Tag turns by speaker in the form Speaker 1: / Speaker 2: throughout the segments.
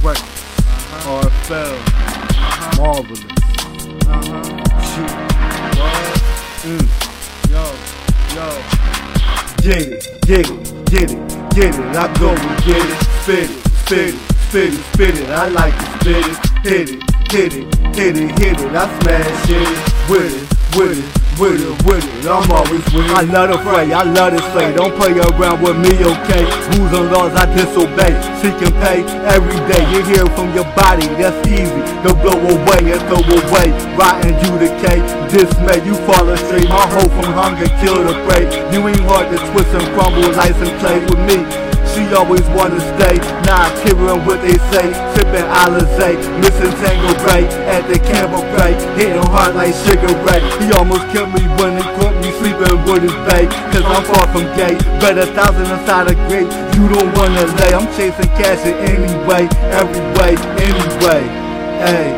Speaker 1: Right. Uh-huh. RFL. Uh-huh. Marvelous. Uh-huh. Shoot. What? Mm. Yo. Yo. Get it, get it, get it, get it. I go and get it. Spit it, spit it, spit it, spit it. I like to spit it. Hit it, hit it, hit it, hit it. I smash it. With it, with it with it, with it, I'm always with it. I love the fray, I love the slay. Don't play around with me, okay? Rules and laws I disobey. Seek and pay every day. You hear from your body, that's easy. They'll blow away and throw away. Rotten you decay, dismay. You fall astray. My hope from hunger, kill the prey. You ain't hard to twist and crumble, ice and play with me. She always wanna stay, not hearing what they say. Sipping Alizé, missing Tango Ray at the camera Ray. Hitting hard like Sugar Ray. He almost killed me when he caught me sleeping with his babe. Cause I'm far from gay. but a thousand inside a grave. You don't wanna lay. I'm chasing cash in any way, every way, anyway. Hey,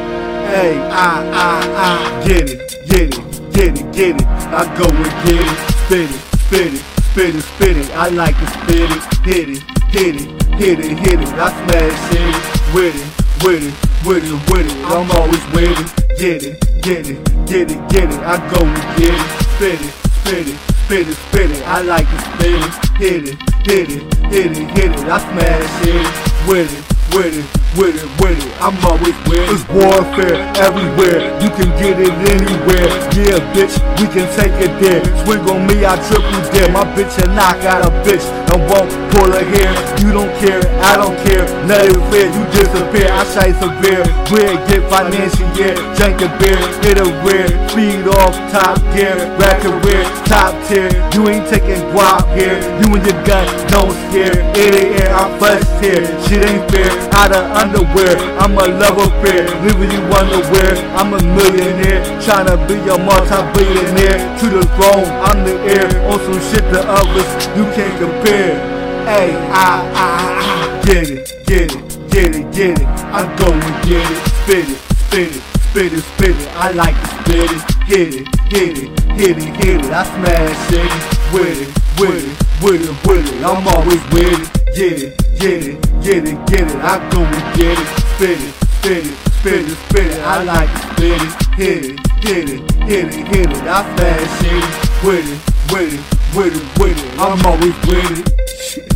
Speaker 1: hey, I, I, I. Get it, get it, get it, get it. I go and get it, spit it, spit it. Spit it, spit it, I like to spit it, hit it, hit it, hit it, hit it, I smash it, with it, with it, with it, with it, I'm always with it, get it, get it, get it, get it, I go and get it, spit it, spit it, spit it, spit it, I like to spit it, hit it, hit it, hit it, hit it, I smash it, with it, with it, with it, with it. I'm always with it. It's warfare everywhere. You can get it anywhere. Yeah, bitch, we can take it there. Swing on me, I triple dare. My bitch and I got a bitch and won't pull her hair. You don't care, I don't care. It fair, you disappear. I shy severe. Weird, get financial, yeah. Drink a beer, hit a rear. Speed off, top gear. Rack a rear, top tier. You ain't taking guap here. You and your gun, don't scare. It ain't air, I'm flesh here. Shit ain't fair out of underwear. I'm a love affair, leaving you unaware. I'm a millionaire, trying to be a multi-billionaire. To the throne, I'm the heir. On some shit to others you can't compare. Hey, I, I, I, get it, get it, get it, get it. I go and get it, spit it, spit it, spit it, spit it. I like to spit it, hit it, hit it, hit it, hit it. I smash it, with it, with it, with it, with it. I'm always with it, get it, get it, get it, get it. I go and get it, spit it, spit it, spit it, spit it. I like to spit it, hit it, hit it, hit it, hit it. I smash it, with it, with it, with it, with it. I'm always with it.